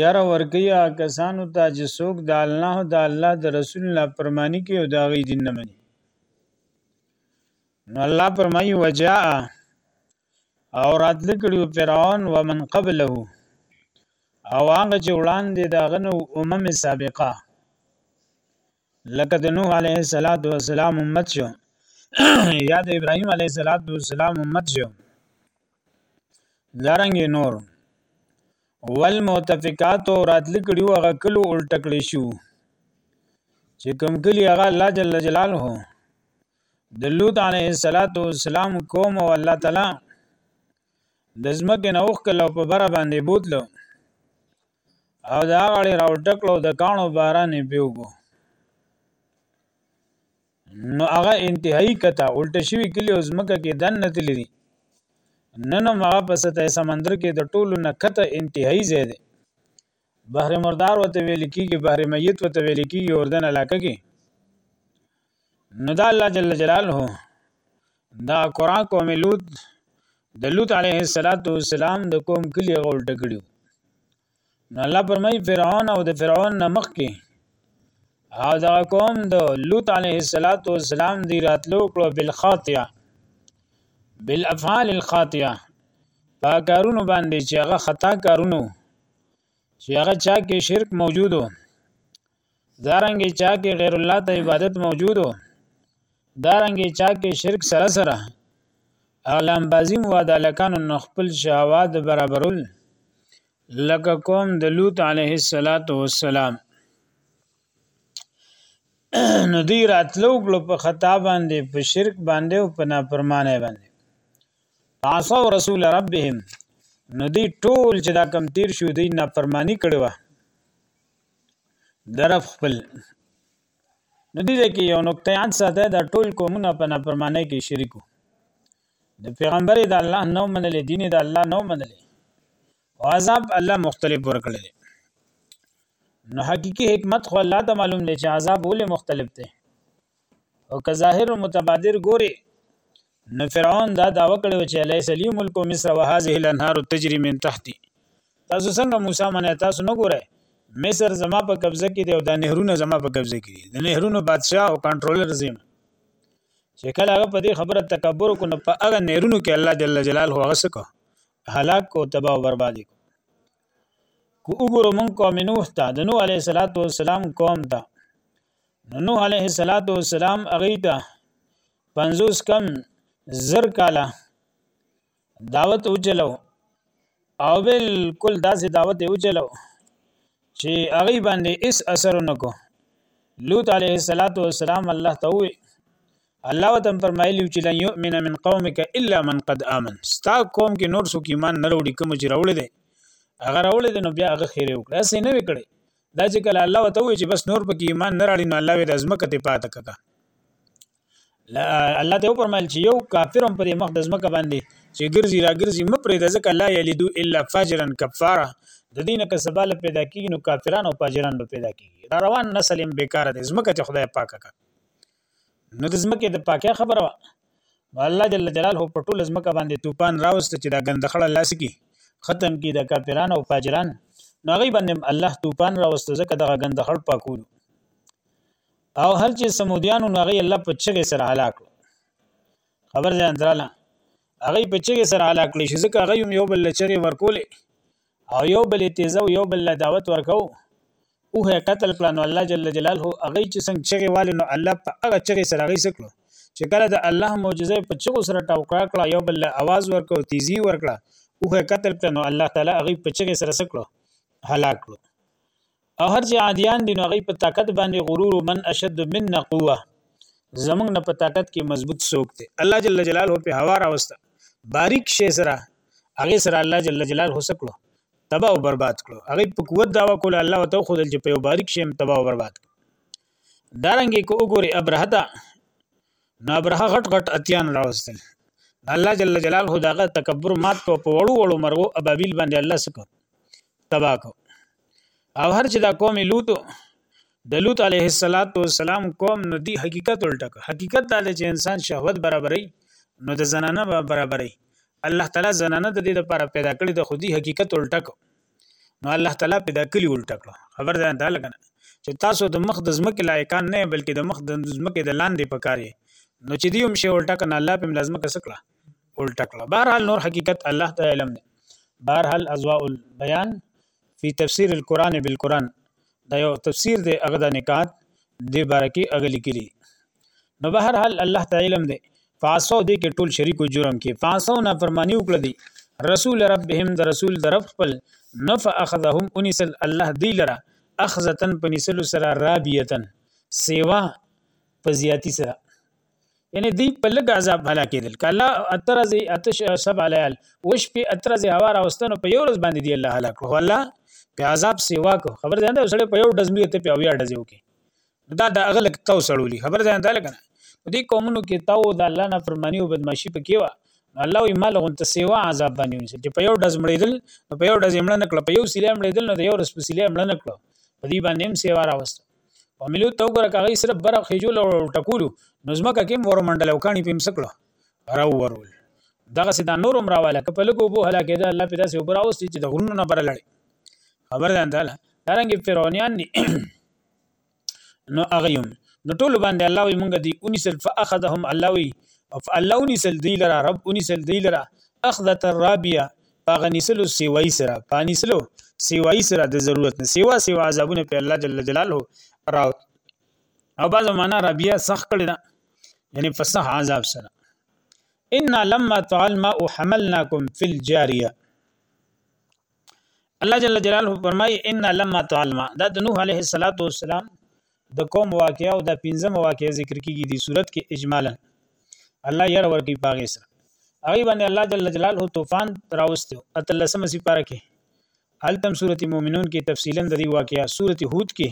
يره ورکوي هغه کسانو ته چې څوک د الله او د الله د رسول نه پرمانی کوي او دا غي دین نه مني نو الله پرمایي وجاء او راتل کړي فرعون ومن قبله او هغه چې وړاندې دا غنو امم سابقه لکه د نوح علیه السلام امت شو یا د ابراهیم علیه السلام امت شو دارنګ نور والمؤتفقات او راتل کړي او غکلو الټ کړي شو چې کوم کلی هغه الله جل جلاله د لوط علیه السلام قوم او الله تعالی د زمکه نوخ کله په بره باندې بوتلو او د غړې راوټکړو د کانو باران یې پیوګو نو هغه انتهایی کته الټه شوی کلی او زمکه کې دن نتلی دي نن هغه په سطح سمندر کې د ټولو نه کته انتهایی زید بحر مردار وته ویل کیږي بحر میت وته ویل کیږي اردن علاقه کې نو دا الله جل جلاله دا قرا قوم لوط د لوط علیه السلام د قوم کلی غول ټکړیو نو الله پرمای فرعون او د فرعون نمخ کې او دا قوم د لوط علیه السلام دی راتلو کړو بالخاطئه بالافعال الخاطئه په کارونو باندې چې هغه خطا کارونو چې هغه چا کې شرک موجودو دارنګه چا کې غیر الله ته عبادت موجود وو دارنګه چا کې شرک سره سره اعلان بازی مو د لکانو نو خپل شهوات برابرول لکه قوم د لوط علیه السلام نو دی راتلو کړو په خطا باندې په شرک باندې او په نافرمانه باندې عصوا رسول ربهم نو دی ټول چې دا کم تیر شو دی نافرمانی کړو درف خپل نو دې کې یو نقطه یاد ساته دا ټول قومونه په نافرمانی کې شریکو د پیغمبر د الله نو منل دین د الله نو منل او عذاب الله مختلف ورکړي نو حقيقي حکمت خو الله ته معلوم دی چې عذاب ولې مختلف دی او که ظاهر متبادر ګوري نو فرعون دا داوا کړې و چې الیس لی ملک مصر وهذه الانهار تجري من تحتي تاسو څنګه موسی منه تاسو نه ګوره مصر زما په قبضه کې دی او دا نهرونه زما په قبضه کې دي د نهرونو بادشاه او کنټرولر زم چې کله هغه په دې خبره تکبر کو نه په هغه نهرونو کې الله جل جلاله هغه سکه هلاک کو تباہ او برباد کو کو وګورو مونږ قوم نوح ته د نوح علیه السلام قوم ته نو نوح علیه السلام هغه ته 50 کم زر کاله دعوت وچلو او بالکل داسې دعوت وچلو چې هغه باندې اس اثر نکو لوط علیه السلام الله ته وی الله وتم فرمایلی چې لن یؤمن من قومک الا من قد امن ستا قوم کې نور څوک ایمان نه وروړي کوم چې راوړي دي هغه راوړي دي نو بیا هغه خیر وکړي اسې نه وکړي دا چې کله الله وته وي چې بس نور پکې ایمان نه راړي نو الله وي د ازمکه ته پاته ککا الله ته پرمایل چې یو کافر هم پر مخ د ازمکه باندې چې ګرځي را ګرځي مپرې د ځکه لا یلیدو الا فاجرا کفاره د دینه که سبال پیدا کیږي نو کافرانو او فاجرانو پیدا کیږي را روان نسل هم بیکاره دي ازمکه ته خدای پاکه کا نو د ځمکې د پاکه خبره وه الله جل جلاله په ټول ځمکه باندې طوفان راوست چې دا ګندخړه لاس کی ختم کی د کافرانو او فاجران نو هغه باندې الله طوفان راوست ځکه دغه ګندخړ پاکول او هر چې سمودیانو نو هغه الله په چغې سره هلاک خبر ځان دراله هغه په چغې سره هلاک کړی شو ځکه هغه یو بل چغې ورکولې او یو بل تیزو یو بل له دعوت ورکو او هه قتل کړه نو الله جل جلاله هغه چې څنګه چغې والي نو الله په هغه چغې سره هغه سکړو چې کله د الله معجزه په چغو سره ټوکړه کړه یو بل له आवाज ورکو تیزی ورکړه او هه قتل کړه نو الله تعالی هغه په چغې سره سکړو هلاک کړو او هر چې عادیان دي نو هغه په طاقت باندې غرور من اشد منا قوه زمنګ نه په طاقت کې مضبوط سوک دی الله جل جلاله په هوا راوسته باریک شي سره هغه سره الله جل جلاله سکړو تباہ او برباد کړو هغه په قوت داوا کول الله وتو خو دل چې په باریک شي تباہ او برباد دارنګي کو وګوري ابرهتا نو ابرهه غټ غټ اتیان راوستل الله جل جلاله داغه تکبر مات کو په وړو وړو مرغو ابابیل باندې الله سکو تباہ کو او هر چې دا قوم لوط د لوط علیه السلام قوم نو دی حقیقت الټک حقیقت دا دی چې انسان شهوت برابرۍ نو د زنانه برابرۍ الله تعالی زنانه د دې لپاره پیدا کړې د خودي حقیقت الټک نو الله تعالی پیدا کړی الټک خبر ده دا لګنه چې تاسو د مخ د زمکه لایکان نه بلکې د مخ د زمکه د لاندې پکاري نو چې دی هم شی الټک نه الله په لازمه کسکړه الټه کړه بهرحال نور حقیقت الله ته علم دی بهرحال ازواء البیان فی تفسیر القرآن بالقرآن دا یو تفسیر دی هغه د نکات دی باره کې هغه لیکلي نو بهرحال الله ته علم دی فاسو دې کې ټول شریکو جرم کې فاسو نه فرمانی وکړه دی رسول ربهم د رسول د رب خپل نو فاخذهم انسل الله دی لره اخذتن پنسل سره رابیتن سیوا په زیاتی سره یعنی دی په لږ عذاب هلاک کېدل که الله اته ورځې اته سبع لیال اوه شپې اته ورځې هوا راوسته نو په یو ورځ باندې دی الله هلاک کړو الله په عذاب سیوا کو خبر ځان دا سړی په یو ډز مری ته په اویا ډز وکي دا د هغه لک تاو سړولی خبر ځان دا لګنه دې قومونو کې تاو د الله نه فرمانی او بدمعشي پکې و الله وی مال غون ته سیوا عذاب باندې ونیسل چې په یو ډز مړېدل په یو ډز مړ نه کړ په یو سیلې مړېدل نو د یو رس په سیلې مړ نه کړ په دې باندې هم سیوا راوسته په ملو ته وګوره که هغوی صرف بره خېجول او ټکولو نو ځمکه کې هم ور ومنډل او کاڼي په هم څه کړو را وورول دغسې دا نور هم راواله که په لږو اوبو هلاکېده الله پې داسې اوبه راوستي چې د غرونو نه بره لړې خبر ده تعالی دارنګې فرعونیان دي نو هغه هم نو ټول باندې الله وي مونږ دي ونیسل فاخذهم الله وي او الله ونیسل دی لره رب ونیسل دی لره اخذت الرابیه په غنیسلو سیوای سره په انیسلو سیوای سره د ضرورت نه سیوا سیوا عذابونه په الله جل جلاله راو او بعض معنا ربیا سخ کړی دا یعنی په سخ عذاب سره ان لما طال ما حملناکم فی الجاریه الله جل جلاله فرمای ان لما طال ما دا د نوح علیه السلام د قوم واقعه او دا پنځمه واقعه ذکر کیږي دې صورت کې اجمالا الله یره ورکی پاغه سره هغه باندې الله جل جلاله طوفان راوستو اتلسمه سپاره کې التم سورته مؤمنون کې تفصیلا د دې واقعیا سورته هود کې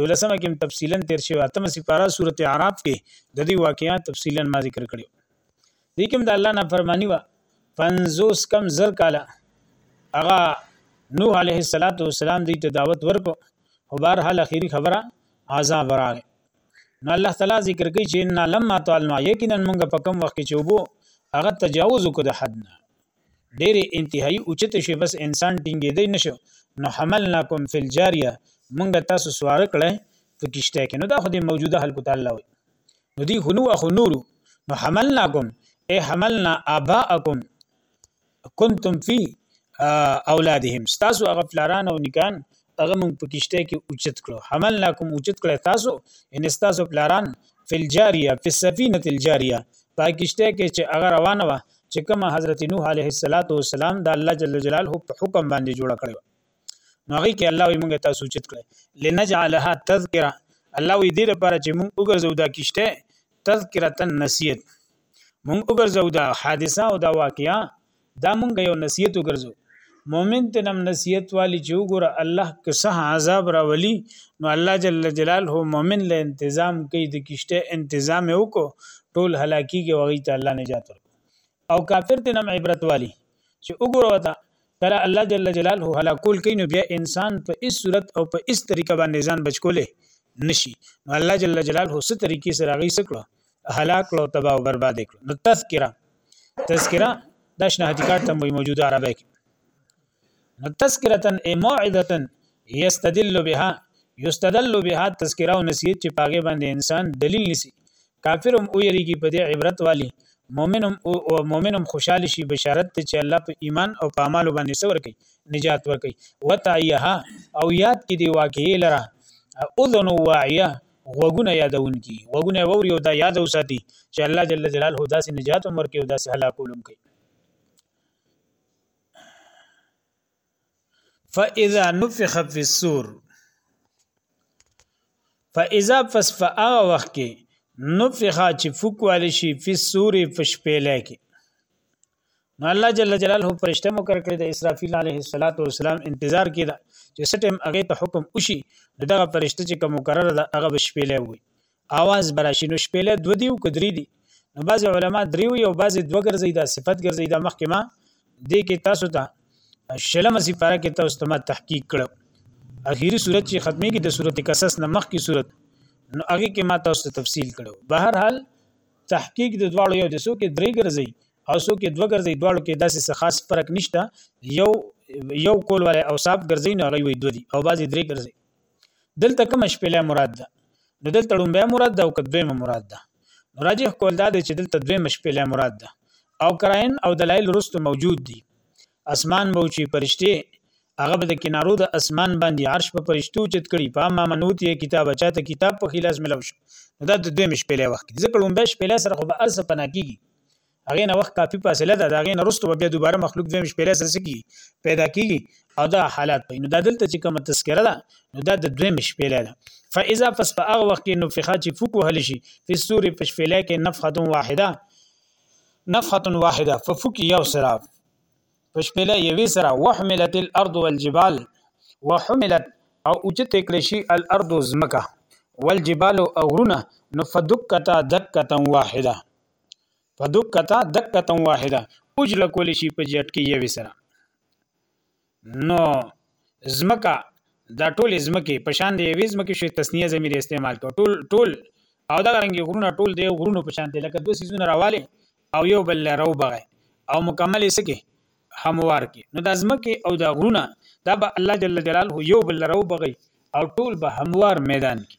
دولسمه کې تفصیلا تیر شوی اتمه سپاره سورته اعراف کې د دې واقعیا تفصیلا ما ذکر کړو دې کوم د الله نافرمانی و پنځوس کم زر کاله هغه نوح علیه السلام دې ته دعوت ورکو خو بهر حال اخیری خبره عذاب راغی نو الله تعالی ذکر کوي چې ان لما طالما یقینا موږ په کم وخت کې چوبو هغه تجاوز کو د حد نه ډېر انتهایی اوچت شي بس انسان ټینګې دی نشو نو حملناکم فی الجاریه موږ تاسو سوار کړی په کشته کې نو دا خو د موجوده حالت تعالی وي نو دی خو نو اخو نورو نو حملناکم اي حملنا اباءکم کنتم فی اولادهم تاسو هغه پلاران او نکان هغه مونږ په کشته کې اوچت کړو حملناکم اوچت کړی تاسو ان تاسو پلاران فی الجاریه فی السفینه الجاریه په کشته کې چې هغه روانه و چې کوم حضرت نوح علیه السلام د الله جل جلاله په حکم باندې جوړ کړو نو هغه کې الله وي موږ تاسو چت کړي لنجعلها تذکره الله وي دې لپاره چې موږ وګرځو دا کشته تذکره تن نصیحت موږ وګرځو دا حادثه او دا واقعیا دا موږ یو نصیحت وګرځو مؤمن ته نم نصیحت والی چې وګوره الله که صح عذاب راولي نو الله جل جلاله مؤمن له تنظیم کوي د کشته تنظیم وکړو ټول هلاکیږي او غي ته الله نجات ورکړي او کافر ته نم عبرت والی چې وګوره وتا کله الله جل جلاله هلاکول کین بیا انسان په اس صورت او په اس طریقه باندې ځان بچکوله نشي نو الله جل جلاله څه طریقې سره غي سکړو هلاک کړو تباہ او برباد کړو نو تذکرہ تذکرہ دا شناختی کارت هم موجوده عربی کې نو تذکرتن ای موعدتن یستدل بها یستدل بها تذکره او نصیحت چې پاګه باندې انسان دلیل نسی کافر هم ویریږي په دې عبرت والی مؤمن هم او مؤمن هم خوشاله شي بشارت ته چې الله په ایمان او په اعمالو باندې څور کوي نجات ور کوي وتعیها او یاد کې دی واقعي لره اذن واعیه غوګونه یادون کی غوګونه ووري او دا یاد وساتي چې الله جل جلاله داسې نجات هم ورکي او داسې هلاکولم کوي فاذا نفخ في السور فاذا پس په هغه وخت کې نفخ چې فوکوال شي په سوري پشپېلې کې نو الله جل جلاله پرشته مقرر کړی د اسرافیل علیه السلام انتظار کیده چې سټم هغه ته حکم وشي دغه پرشته چې کوم مقرر ده هغه بشپېلې وي آواز به راشي نو شپېله دوه دي او که درې دي نو بعضې علما درې وي او بعضې دوه ګرځي دا صفت ګرځي دا مخکې ما دې کې تاسو ته شلمه سپاره کې تاسو ته ما تحقیق کړو اخیری صورت چې ختمي کې د صورت قصص نه مخکې صورت نو هغه کې ما تاسو ته تفصیل کړو به هر حال تحقیق د دواړو یو د سو کې درې ګرځي او سو کې دوه ګرځي دواړو کې داسې څه خاص فرق نشته یو یو کول ولا او صاحب ګرځي نه غوي دوه دي او بعضې درې ګرځي دلته کوم شپېلې مراد ده نو دلته لومبه مراد ده او که دویمه مراد ده نو راجح کول دا دی چې دلته دویمه شپېلې مراد ده او کراین او دلایل رستو موجود دي اسمان به چې پرشته هغه به د کنارو د اسمان باندې عرش په پرشتو چت کړي په ما منوتی کتاب چاته کتاب په خلاص ملو شو نو دا د دویمه شپېلې وخت ځکه لومبه شپېلې سره خو به ارزه پنا کیږي هغې نه وخت کافي فاصله ده د هغې نه رستو به بیا دوباره مخلوق دویم شپېلی سره سکی پیدا کیږي او دا حالات پي نو دا دلته چې کومه تذکره ده نو دا د دویم شپېلی ده فاذا پس په هغه وخت کې نفخه چې فوک وهل شي په سوري په شپېلی کې نفخه واحده نفخه واحده ففوک یو سره په شپېلی یوې سره وحملت الارض والجبال وحملت او اوچت کړی شي الارض زمکه والجبال او غرونه نو فدکتا دکتا واحده په دکتا دکتا واحده اجره کولی شي په جټکې یوې سره نو زمکه دا ټول زمکه په شان دی یوې زمکه شوی تسنیه زمیر استعمال کو ټول ټول او دا رنګي غرونه ټول دی غرونو په شان دی لکه دوه سيزونه راواله او یو بل راو بغه او مکمل سکه هموار کې نو د ازمکه او د غرونه دا به الله جل جلاله یو بل راو بغي او ټول به هموار میدان کې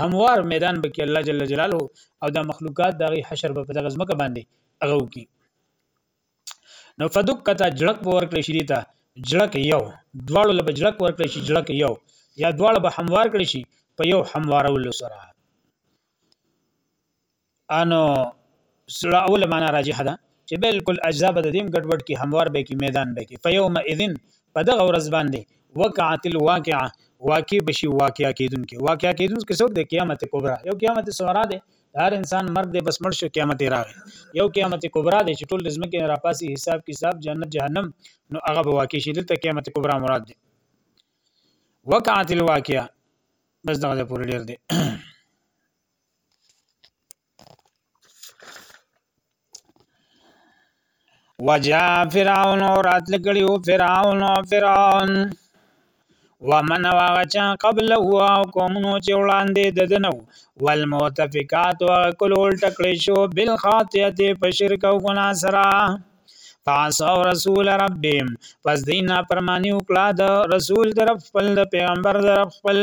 هموار میدان به کي الله جل جلاله او دا مخلوقات د هغه حشر به په دغه ځمکه باندې هغه وکړي نو فدک کته جړک به ورکړی شي دیته جړک یو دواړو له به جړک ورکړی شي جړک یو یا دواړه به هموار کړی شي په یو هموارولو سره انو سړه اول معنا راجح ده چې بالکل اجزا به د دیم ګډوډ کې هموار به کې میدان به کې فیوم اذن په دغه ورځ باندې وقعت الواقعه واقع بشي واقعا کیدونکې واقعا کیدونکې څوک د قیامت کبرا یو قیامت صغرا ده هر انسان مرګ دی بس مړ شو قیامت راغی یو قیامت کبرا دی چې ټول د ځمکې نه راپاسي حساب کتاب جنت جهنم نو هغه به واقع شي دلته قیامت کبرا مراد دی وقعت الواقعه بس دغه پورې ډیر دی وجا فرعون راتل کړیو فرعون او فرعون ومن واغچا قبل هو او قومونو چې وړاندې د دنو والمؤتفقات او کلول ټکړې شو بل خاطیته په شرک او ګنا سره فاسو رسول ربهم پس دینه پرمانی وکړه د رسول در خپل د پیغمبر در خپل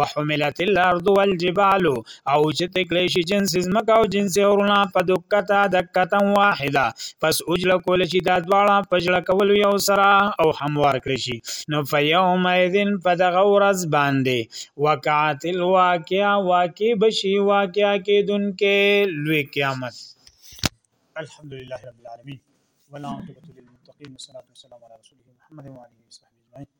وحملت الارض والجبال او چې تکلی شي جنس زمکه او جنس اورنا په دکتا دکتا واحده پس اجل کول شي دا دواړه پجړه کول یو سره او هموار کړی شي نو فیوم اذن په دغه ورځ باندې وقعت الواقعه واقع بشي واقعه کېدونکې لوی قیامت الحمدلله رب العالمین ولا عاقبة للمتقین والصلاة والسلام علی رسوله محمد وعلى اله وصحبه اجمعین